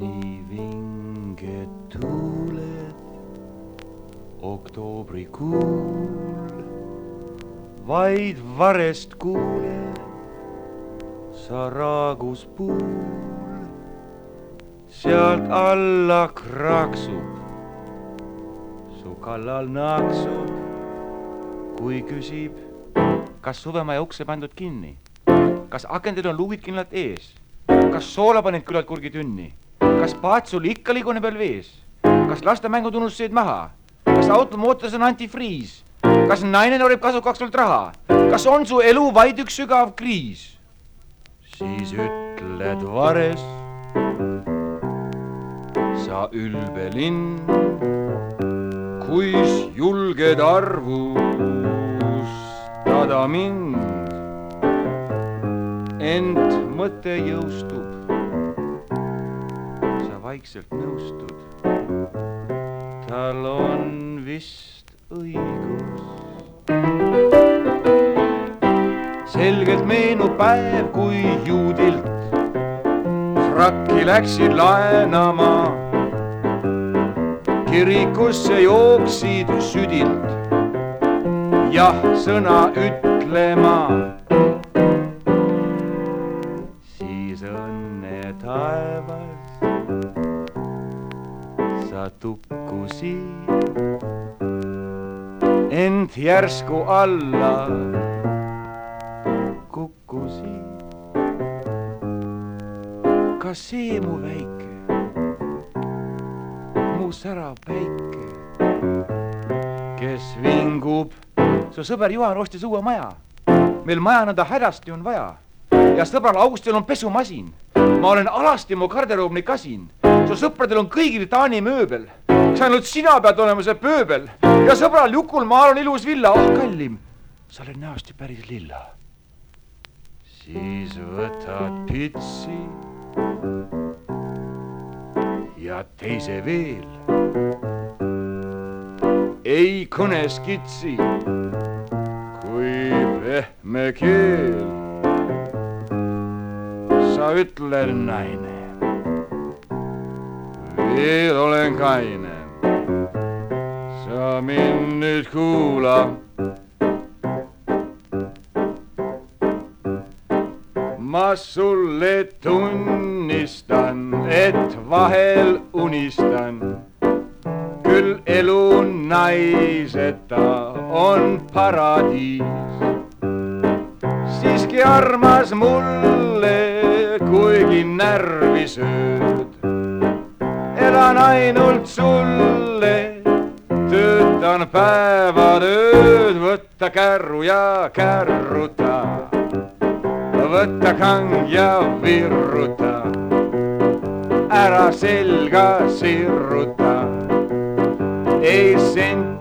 nii vinged tuuled oktoobrikuul vaid varest kuuled sa raagus puul, sealt alla kraksub, su kallal naksub, kui küsib, kas suvemaja ukse pandud kinni? Kas akendel on luuid kindlalt ees, kas soola panid küllalt kurgi tünni, kas paat sul ikka liiguneb veel vees, kas laste mängud unustasid maha, kas automootoris on antifriis, kas naine norib kasukaks sult raha, kas on su elu vaid üks sügav kriis? Siis ütled vares, sa ülbe linn, kuis julged arvustada mind. Ent mõte jõustub, sa vaikselt nõustud, tal on vist õigus selgelt meenub päev, kui juudilt frakki läksid laenama. kirikusse jooksid südilt jah sõna ütlema. Sa tukkusid ent järsku alla kukkusid. kas see mu väike, mu särav päike, kes vingub, su sõber Juhan ostis uue maja. meil maja nõnda hädasti on vaja ja sõbral Augustil on pesumasin. ma olen alasti mu garderoob nii kasin. Su sõpradel on kõigil Taani mööbel, ainult sina pead olema see pööbel. Ja sõbral Jukul maal on ilus villa, oh kallim, sa oled näost ju päris lilla. Siis võtad pitsi ja teise veel. ei kõne skitsi, kui pehme keel. sa ütled naine, veel olen kaine. sa mind nüüd kuula ma sulle tunnistan, et vahel unistan. küll elu naiseta on paradiis. siiski armas mulle, kuigi närvi sööd. Elan ainult sulle, töötan päevad ööd, võtta kärru ja kärruta võta kang ja virruta, ära selga sirruta. ei sent